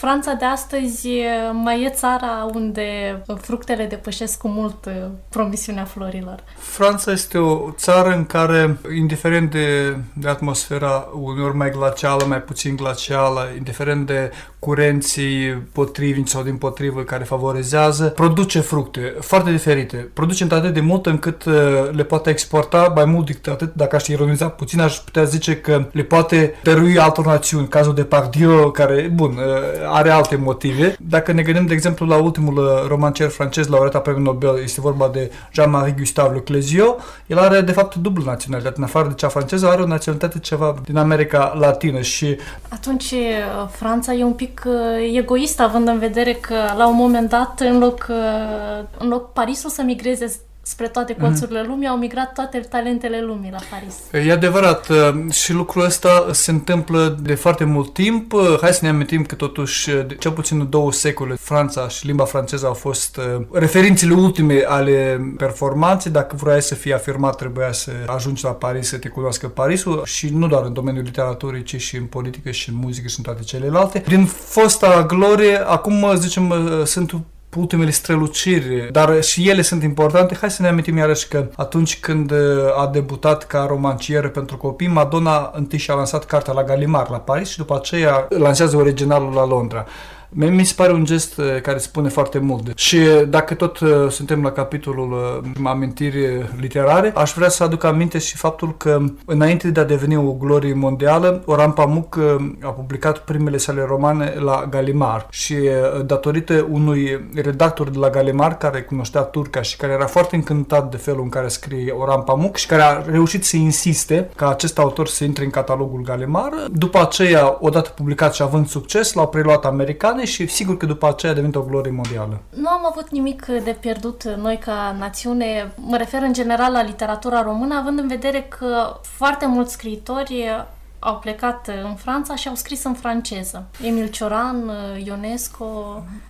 Franța de astăzi mai e țara unde fructele depășesc cu mult promisiunea florilor. Franța este o țară în care, indiferent de, de atmosfera uneori mai glacială, mai puțin glacială, indiferent de curenții potrivnici sau din potrivă care favorizează, produce fructe foarte diferite. Produce atât de mult încât le poate exporta mai mult decât atât, dacă aș ironiza puțin, aș putea zice că le poate dărui altor națiuni. Cazul de Pardieu, care, bun, are alte motive. Dacă ne gândim, de exemplu, la ultimul uh, romancier francez laureat a premiului Nobel, este vorba de Jean-Marie Gustave Le Clésio, el are, de fapt, dublu naționalitate. În afară de cea franceză, are o naționalitate ceva din America Latină și... Atunci, uh, Franța e un pic uh, egoistă, având în vedere că, la un moment dat, în loc, în loc Parisul să migreze spre toate mhm. colțurile mm. lumii, au migrat toate talentele lumii la Paris. E adevărat uh, și lucrul ăsta se întâmplă de foarte mult timp. Uh, hai să ne amintim că totuși, uh, de cel puțin două secole, Franța și limba franceză au fost referințele ultime ale performanței. Dacă vroiai să fii afirmat, trebuia să ajungi la Paris, să te cunoască Parisul și nu doar în domeniul literaturii, ci și în politică și în muzică și în toate celelalte. Din fosta glorie, acum, zicem, sunt ultimele străluciri, dar și ele sunt importante. Hai să ne amintim iarăși că atunci când uh, a debutat ca romancier pentru copii, Madonna întâi și-a lansat cartea la Galimar la Paris și după aceea lansează originalul la Londra. Mi se pare un gest uh, care spune foarte mult. Și uh, dacă tot uh, suntem la capitolul amintiri literare, aș vrea să aduc aminte și faptul că înainte de a deveni o glorie mondială, Oran Pamuk a publicat primele sale romane la Galimar și datorită unui redactor de la Galimar care cunoștea turca și care era foarte încântat de felul în care scrie Oran Pamuk și care a reușit să insiste ca acest autor să intre în catalogul Galimar, după aceea, odată publicat și având succes, l-au preluat americane și sigur că după aceea a devenit o glorie mondială. Nu am avut nimic de pierdut noi ca națiune, mă refer în general la literatura română, având în vedere că foarte mulți scriitori au plecat în Franța și au scris în franceză. Emil Cioran, Ionesco...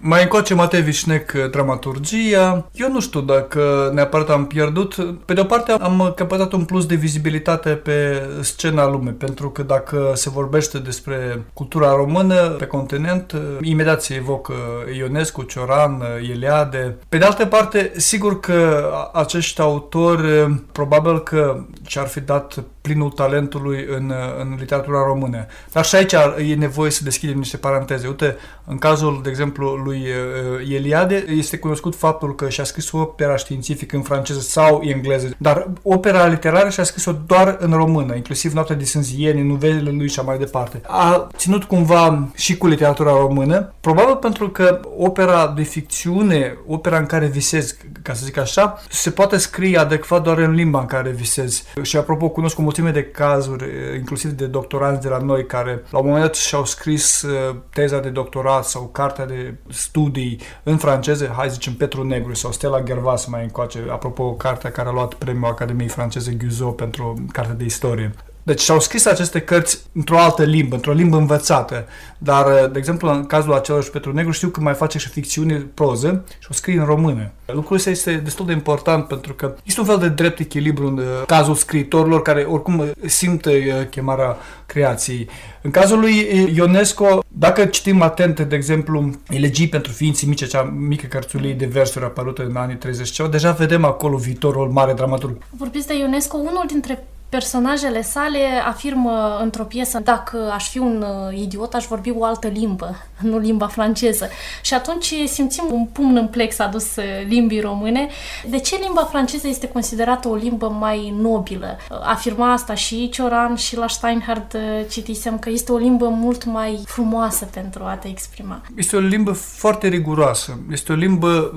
Mai încoace Matei Vișnec dramaturgia. Eu nu știu dacă neapărat am pierdut. Pe de o parte am căpătat un plus de vizibilitate pe scena lume, pentru că dacă se vorbește despre cultura română pe continent, imediat se evocă Ionescu, Cioran, Eliade. Pe de altă parte, sigur că acești autori probabil că și-ar fi dat plinul talentului în, în literatura română. Dar și aici e nevoie să deschidem niște paranteze. Uite, în cazul, de exemplu, lui uh, Eliade, este cunoscut faptul că și-a scris opera științifică în franceză sau engleză, dar opera literară și-a scris-o doar în română, inclusiv Noaptea de Sânzieni, nuvelele lui și mai departe. A ținut cumva și cu literatura română, probabil pentru că opera de ficțiune, opera în care visez, ca să zic așa, se poate scrie adecvat doar în limba în care visez. Și apropo, cunosc o mulțime de cazuri, inclusiv de doctoranți de la noi, care la un moment dat și-au scris uh, teza de doctorat sau cartea de studii în franceză, hai zicem Petru Negru sau Stella Gervas mai încoace, apropo, cartea care a luat premiul Academiei franceze Guzot pentru cartea de istorie. Deci și-au scris aceste cărți într-o altă limbă, într-o limbă învățată. Dar, uh, de exemplu, în cazul acelor Petru Negru, știu că mai face și ficțiune proză și o scrie în română. Lucrul ăsta este destul de important pentru că este un fel de drept echilibru în uh, cazul scriitorilor care oricum uh, simt chemarea creației. În cazul lui Ionesco, dacă citim atent, de exemplu, Elegii pentru ființii mici, acea mică cărțulie de versuri apărută în anii 30 ceva, deja vedem acolo viitorul mare dramaturg. Vorbiți de Ionesco, unul dintre Personajele sale afirmă într-o piesă dacă aș fi un uh, idiot, aș vorbi o altă limbă, nu limba franceză. Și atunci simțim un pumn în plex adus uh, limbii române. De ce limba franceză este considerată o limbă mai nobilă? Uh, afirma asta și Cioran și la Steinhardt citisem că este o limbă mult mai frumoasă pentru a te exprima. Este o limbă foarte riguroasă. Este o limbă,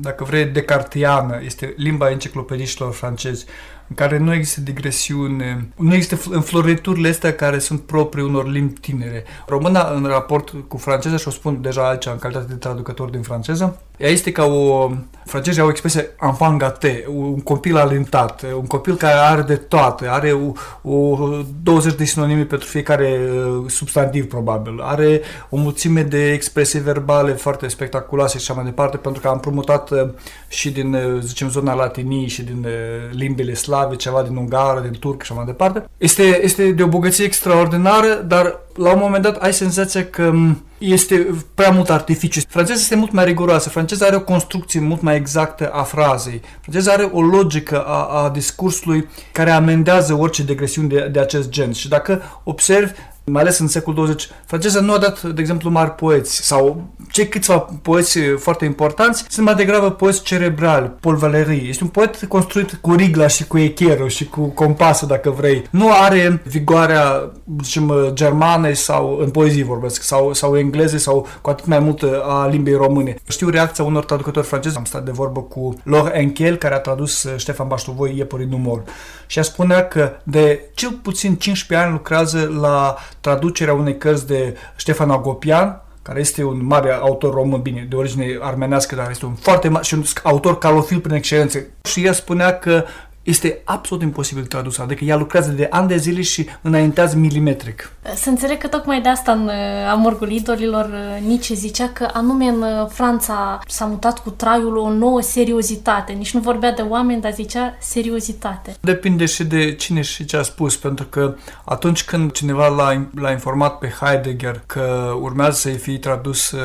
dacă vrei, decartiană. Este limba enciclopediștilor francezi în care nu există digresiune, nu există înfloriturile astea care sunt proprii unor limbi tinere. Româna, în raport cu franceza, și o spun deja aici în calitate de traducător din franceză, ea este ca o... Francezii au o expresie enfant gâté, un copil alintat, un copil care are de toate, are o, o 20 de sinonime pentru fiecare uh, substantiv, probabil. Are o mulțime de expresii verbale foarte spectaculoase și așa mai departe, pentru că am promutat uh, și din, uh, zicem, zona latinii și din limbile slave slavie, ceva din ungară, din turc și așa mai departe. Este, este de o bogăție extraordinară, dar la un moment dat ai senzația că este prea mult artificiu. Franceza este mult mai riguroasă, franceza are o construcție mult mai exactă a frazei, franceza are o logică a, a discursului care amendează orice degresiuni de, de acest gen. Și dacă observi, mai ales în secolul 20, franceza nu a dat, de exemplu, mari poeți sau cei câțiva poeți foarte importanți sunt mai degrabă poeți cerebrali, Paul Valéry. Este un poet construit cu rigla și cu echerul și cu compasul, dacă vrei. Nu are vigoarea, zicem, germane sau în poezie vorbesc, sau, sau engleze sau cu atât mai mult a limbii române. Știu reacția unor traducători francezi. Am stat de vorbă cu Laure Enkel, care a tradus Ștefan Baștovoi Iepurii numor. Și a spunea că de cel puțin 15 ani lucrează la traducerea unei cărți de Ștefan Agopian, care este un mare autor român, bine, de origine armenească, dar este un foarte mare și un autor calofil prin excelență. Și ea spunea că este absolut imposibil tradus. Adică ea lucrează de ani de zile și înaintează milimetric. Să înțeleg că tocmai de asta în uh, Amorgul Idolilor uh, Nietzsche zicea că anume în uh, Franța s-a mutat cu traiul o nouă seriozitate. Nici nu vorbea de oameni, dar zicea seriozitate. Depinde și de cine și ce a spus, pentru că atunci când cineva l-a, l-a informat pe Heidegger că urmează să-i fie tradus uh,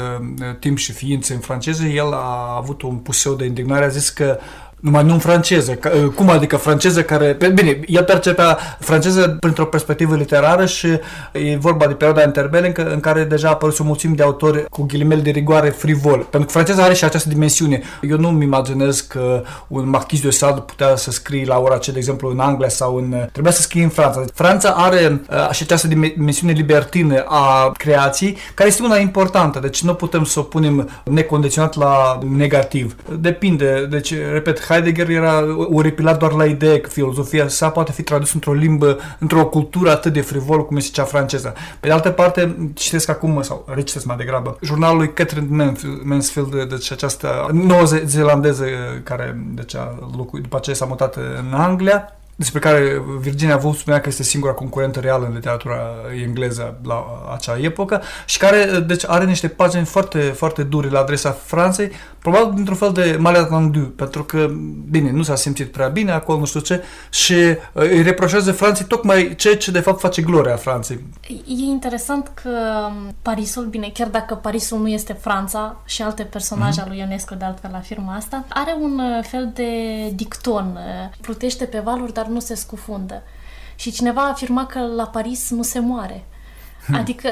timp și ființe în franceză, el a avut un puseu de indignare, a zis că numai nu în franceză. Uh, cum adică franceză care... Bine, el percepea franceză printr-o perspectivă literară și e vorba de perioada interbele în care deja a apărut o mulțime de autori cu ghilimele de rigoare frivol. Pentru că franceza are și această dimensiune. Eu nu-mi imaginez că un Marquis de Sade putea să scrie la ora ce, de exemplu, în Anglia sau în... Trebuia să scrie în Franța. Franța are uh, și această dimensiune libertină a creației, care este una importantă. Deci nu putem să o punem necondiționat la negativ. Depinde. Deci, repet, Heidegger era oripilat doar la ideea că filozofia sa poate fi tradusă într-o limbă, într-o cultură atât de frivolă cum este cea franceză. Pe de altă parte, citesc acum, sau recitesc mai degrabă, jurnalul lui Catherine Mansfield, deci această nouă zeelandeză care deci, a locuit, după aceea s-a mutat în Anglia, despre care Virginia Woolf spunea că este singura concurentă reală în literatura engleză la acea epocă și care deci are niște pagini foarte, foarte dure la adresa Franței, probabil dintr-un fel de malentendu, pentru că, bine, nu s-a simțit prea bine acolo, nu știu ce, și uh, îi reproșează Franței tocmai ceea ce de fapt face gloria Franței. E interesant că Parisul, bine, chiar dacă Parisul nu este Franța și alte personaje mm-hmm. al lui Ionesco de altfel afirmă asta, are un uh, fel de dicton, uh, plutește pe valuri, dar nu se scufundă. Și cineva a afirmat că la Paris nu se moare. Hmm. Adică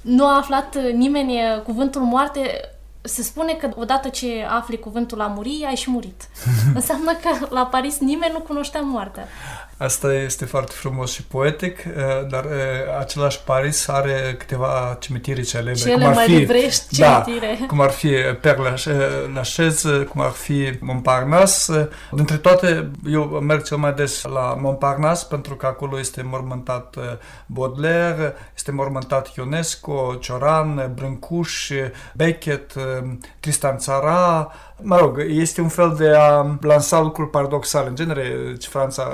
nu a aflat nimeni cuvântul moarte se spune că odată ce afli cuvântul a muri, ai și murit. Înseamnă că la Paris nimeni nu cunoștea moartea. Asta este foarte frumos și poetic, uh, dar uh, același Paris are câteva cimitirii celebre. Cele cum ar mai fi, livrești da, cum ar fi Père Lachaise, cum ar fi Montparnasse. Dintre toate, eu merg cel mai des la Montparnasse pentru că acolo este mormântat uh, Baudelaire, este mormântat Ionesco, Cioran, Brâncuș, Beckett, Tristan Tzara, Mă rog, este un fel de a lansa lucruri paradoxale. În genere, Franța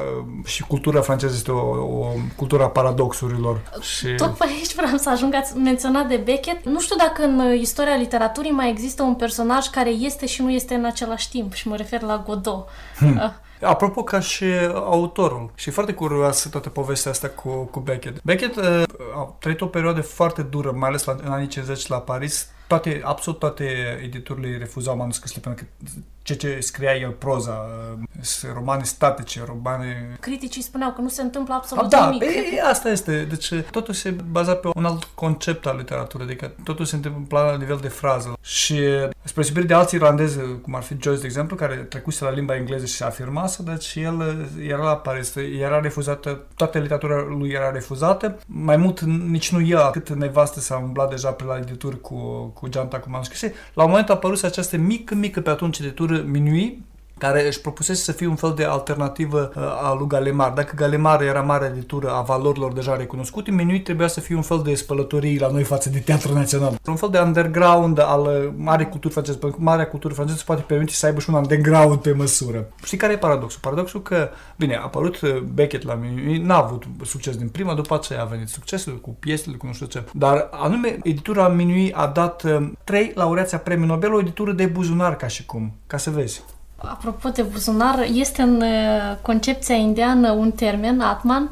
și cultura franceză este o, o cultură a paradoxurilor. Și... Tot pe aici vreau să ajung, ați menționat de Beckett. Nu știu dacă în istoria literaturii mai există un personaj care este și nu este în același timp și mă refer la Godot. Hmm. Ah. Apropo, ca și autorul. Și foarte curioasă toată povestea asta cu, cu Beckett. Beckett uh, a trăit o perioadă foarte dură, mai ales la, în anii 50 la Paris, toate, absolut toate editurile refuzau manuscrisele pentru că ce ce scria el proza, uh, romane statice, romane... Criticii spuneau că nu se întâmplă absolut da, nimic. Da, asta este. Deci totul se baza pe un alt concept al literaturii, adică totul se întâmplă la nivel de frază. Și spre de alți irlandezi, cum ar fi Joyce, de exemplu, care trecuse la limba engleză și se afirmase, deci el uh, era la Paris, era refuzată, toată literatura lui era refuzată. Mai mult, nici nu el, cât nevastă s-a umblat deja pe la edituri cu, cu geanta cu manuscrise. La un moment a apărut această mică, mică pe atunci editură Minuit care își propusese să fie un fel de alternativă uh, a lui Galemar. Dacă Galemar era mare editură a valorilor deja recunoscute, Minuit trebuia să fie un fel de spălătorie la noi față de Teatru Național. Un fel de underground al uh, marii culturi franceze, pentru că marea cultură franceză se poate permite să aibă și un underground pe măsură. Știi care e paradoxul? Paradoxul că, bine, a apărut uh, Beckett la Minuit, n-a avut succes din prima, după aceea a venit succesul cu piesele, cu nu știu ce. Dar anume, editura Minuit a dat trei laureați a premiului Nobel, o editură de buzunar ca și cum, ca să vezi. Apropo de buzunar, este în concepția indiană un termen, Atman.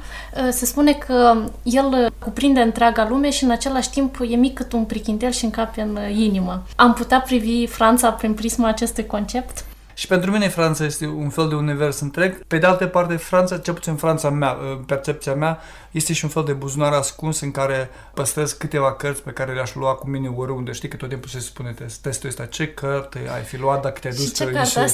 Se spune că el cuprinde întreaga lume și în același timp e mic cât un prichintel și încape în inimă. Am putea privi Franța prin prisma acestui concept? Și pentru mine Franța este un fel de univers întreg. Pe de altă parte, Franța, cel puțin Franța mea, percepția mea, este și un fel de buzunar ascuns în care păstrez câteva cărți pe care le-aș lua cu mine oriunde. Știi că tot timpul se spune testul ăsta, ce cărți ai fi luat dacă te-ai dus și ce carte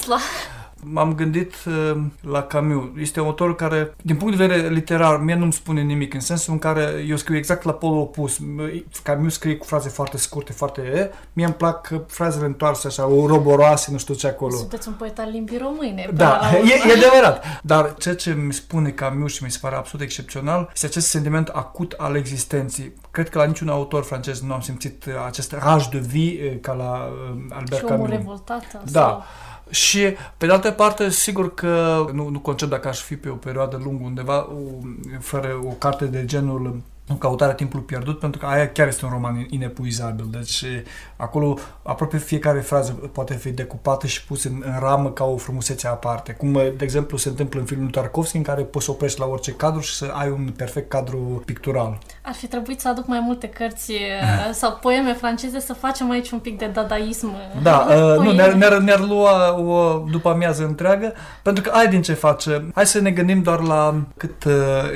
m-am gândit uh, la Camus. Este un autor care, din punct de vedere literar, mie nu-mi spune nimic, în sensul în care eu scriu exact la polul opus. Camus scrie cu fraze foarte scurte, foarte e. Mie îmi plac frazele întoarse așa, o roboroase, nu știu ce acolo. Sunteți un poet al limbii române. Da, e, e adevărat. Dar ceea ce mi spune Camus și mi se pare absolut excepțional este acest sentiment acut al existenței. Cred că la niciun autor francez nu am simțit acest raj de vie ca la Albert Camus. Și omul revoltat. Da. Sau... Și, pe de altă parte, sigur că nu, nu concep dacă aș fi pe o perioadă lungă undeva, fără o carte de genul în căutarea timpului pierdut, pentru că aia chiar este un roman inepuizabil. Deci acolo aproape fiecare frază poate fi decupată și pusă în, în ramă ca o frumusețe aparte. Cum, de exemplu, se întâmplă în filmul Tarkovsky, în care poți să oprești la orice cadru și să ai un perfect cadru pictural. Ar fi trebuit să aduc mai multe cărți sau poeme franceze să facem aici un pic de dadaism. Da, uh, nu, ne-ar, ne-ar, ne-ar lua o după amiază întreagă, pentru că ai din ce face. Hai să ne gândim doar la cât uh,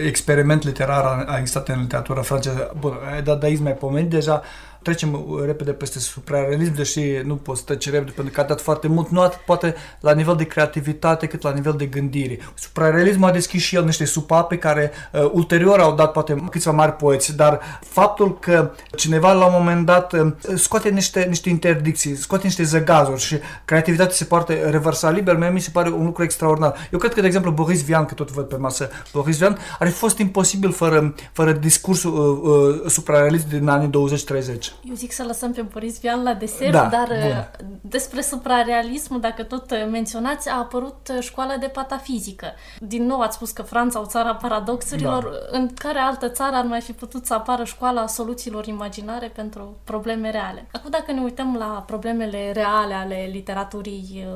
experiment literar a, a existat în literatură literatura franceză. Bun, dadaism mai pomenit deja, trecem repede peste suprarealism, deși nu poți să treci repede pentru că a dat foarte mult, nu atât poate la nivel de creativitate cât la nivel de gândire. Suprarealismul a deschis și el niște supape care uh, ulterior au dat poate câțiva mari poeți, dar faptul că cineva la un moment dat uh, scoate niște, niște interdicții, scoate niște zăgazuri și creativitatea se poate reversa liber, mie mi se pare un lucru extraordinar. Eu cred că, de exemplu, Boris Vian, că tot văd pe masă, Boris Vian, ar fi fost imposibil fără, fără discursul uh, uh, suprarealist din anii 20-30. Eu zic să lăsăm pe Boris Vian la desert, da, dar bun. Uh, despre suprarealism, dacă tot uh, menționați, a apărut uh, școala de patafizică. Din nou ați spus că Franța, o țară a paradoxurilor, da. în care altă țară ar mai fi putut să apară școala soluțiilor imaginare pentru probleme reale. Acum, dacă ne uităm la problemele reale ale literaturii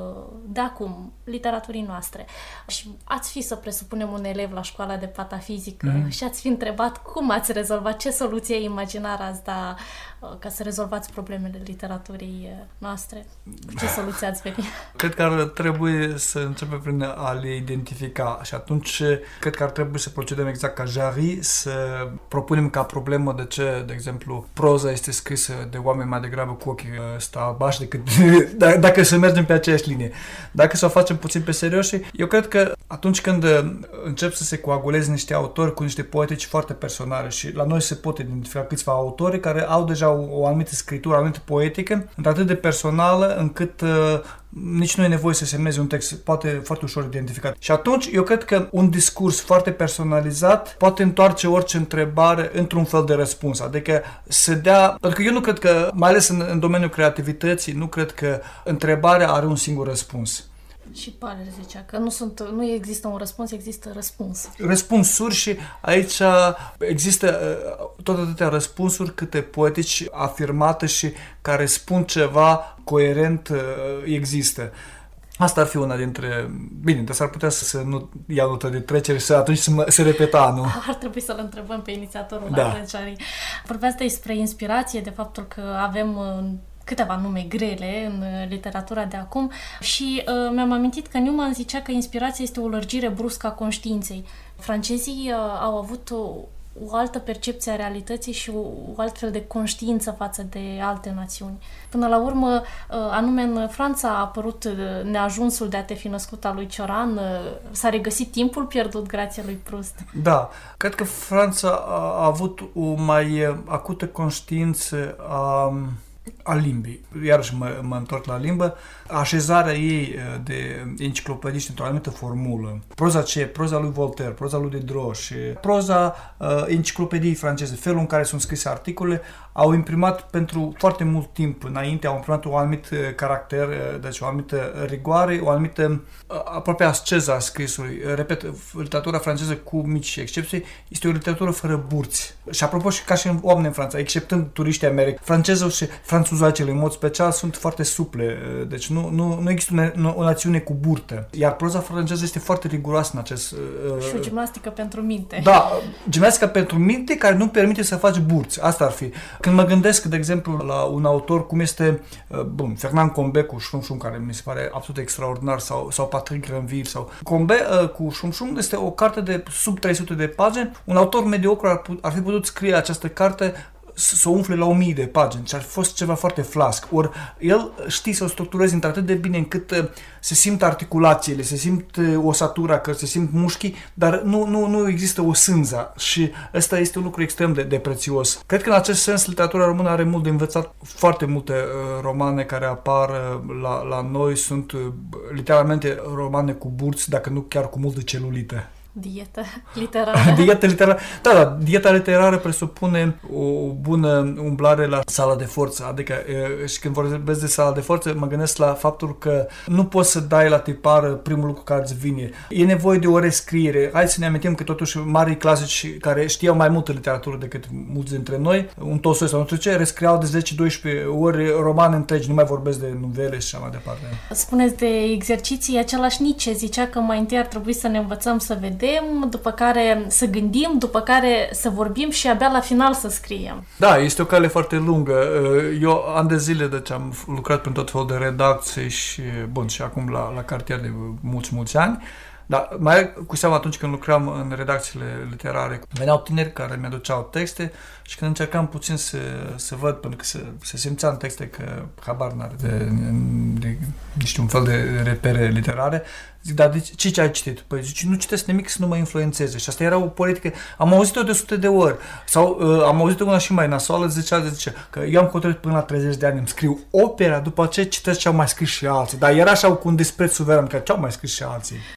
de acum, literaturii noastre, și ați fi să presupunem un elev la școala de patafizică mm-hmm. și ați fi întrebat cum ați rezolvat, ce soluție imaginară ați da ca să rezolvați problemele literaturii noastre? Cu ce soluții ați veni? Cred că ar trebui să începem prin a le identifica și atunci cred că ar trebui să procedăm exact ca Jari, să propunem ca problemă de ce, de exemplu, proza este scrisă de oameni mai degrabă cu ochii ăsta albași decât da, dacă să mergem pe aceeași linie. Dacă să o facem puțin pe serios eu cred că atunci când încep să se coaguleze niște autori cu niște poetici foarte personale și la noi se pot identifica câțiva autori care au deja o, o anumită scritură, o anumită poetică, atât de personală încât uh, nici nu e nevoie să semnezi un text, poate foarte ușor identificat. Și atunci eu cred că un discurs foarte personalizat poate întoarce orice întrebare într-un fel de răspuns. Adică se dea, pentru că eu nu cred că, mai ales în, în domeniul creativității, nu cred că întrebarea are un singur răspuns. Și Paler zicea că nu, sunt, nu există un răspuns, există răspuns. Răspunsuri și aici există uh, tot atâtea răspunsuri câte poetici afirmate și care spun ceva coerent uh, există. Asta ar fi una dintre... Bine, dar s-ar putea să se nu ia notă de trecere și să atunci să se repeta, nu? Ar trebui să-l întrebăm pe inițiatorul da. la trecerii. Vorbeați despre inspirație, de faptul că avem uh, câteva nume grele în uh, literatura de acum și uh, mi-am amintit că Newman zicea că inspirația este o lărgire bruscă a conștiinței. Francezii uh, au avut o, o altă percepție a realității și o, o altfel de conștiință față de alte națiuni. Până la urmă, uh, anume în Franța a apărut uh, neajunsul de a te fi născut al lui Cioran, uh, s-a regăsit timpul pierdut grație lui Proust. Da, cred că Franța a avut o mai acută conștiință a a limbii. Iarăși mă, mă întorc la limbă. Așezarea ei uh, de enciclopediști într-o anumită formulă. Proza ce? Proza lui Voltaire, proza lui Diderot proza uh, enciclopediei franceze, felul în care sunt scrise articole, au imprimat pentru foarte mult timp înainte, au imprimat un anumit uh, caracter, uh, deci o anumită rigoare, o anumită aproape asceză a scrisului. Repet, literatura franceză cu mici excepții este o literatură fără burți. Și apropo și ca și în oameni în Franța, exceptând turiștii americani, francezul și franțuzul tuzacele în mod special sunt foarte suple, deci nu, nu, nu există o, o națiune cu burtă. Iar proza franceză este foarte riguroasă în acest... Și o gimnastică pentru minte. Da, gimnastică pentru minte care nu permite să faci burți. Asta ar fi. Când mă gândesc, de exemplu, la un autor cum este, bun, Fernand Combe cu Șum Șum, care mi se pare absolut extraordinar, sau, sau Patrick Granville, sau Combe cu Șum Șum este o carte de sub 300 de pagini. Un autor mediocru ar, ar fi putut scrie această carte să o umfle la o mie de pagini și ar fi fost ceva foarte flasc. Ori el știe să o structureze într-atât de bine încât uh, se simt articulațiile, se simt uh, osatura, că se simt mușchii, dar nu, nu, nu există o sânza și ăsta este un lucru extrem de, de prețios. Cred că în acest sens literatura română are mult de învățat. Foarte multe uh, romane care apar uh, la, la noi sunt uh, literalmente romane cu burți, dacă nu chiar cu multă celulită. Dietă literară. dieta literară. Da, da, dieta literară presupune o bună umblare la sala de forță. Adică, și când vorbesc de sala de forță, mă gândesc la faptul că nu poți să dai la tipar primul lucru care îți vine. E nevoie de o rescriere. Hai să ne amintim că totuși mari clasici care știau mai multă literatură decât mulți dintre noi, un Tolstoi sau nu știu ce, rescriau de 10-12 ori romane întregi, nu mai vorbesc de novele și așa mai departe. Spuneți de exerciții, același Nice zicea că mai întâi ar trebui să ne învățăm să vedem vedem, după care să gândim, după care să vorbim și abia la final să scriem. Da, este o cale foarte lungă. Eu am de zile deci am lucrat prin tot felul de redacții și, bun, și acum la, la cartier de mulți, mulți ani. Dar mai cu seama atunci când lucram în redacțiile literare, veneau tineri care mi-aduceau texte și când încercam puțin să, să văd, pentru că se, se simțea în texte că habar n-are de, de, de un fel de repere literare, zic, dar de ce, ce ai citit? Păi zici, nu citesc nimic să nu mă influențeze. Și asta era o politică, am auzit-o de sute de ori. Sau uh, am auzit-o una și mai nasoală, zicea, zice, că eu am hotărât până la 30 de ani, îmi scriu opera, după ce citesc ce au mai scris și alții. Dar era așa cu un dispreț suveran, că ce au mai scris și alții.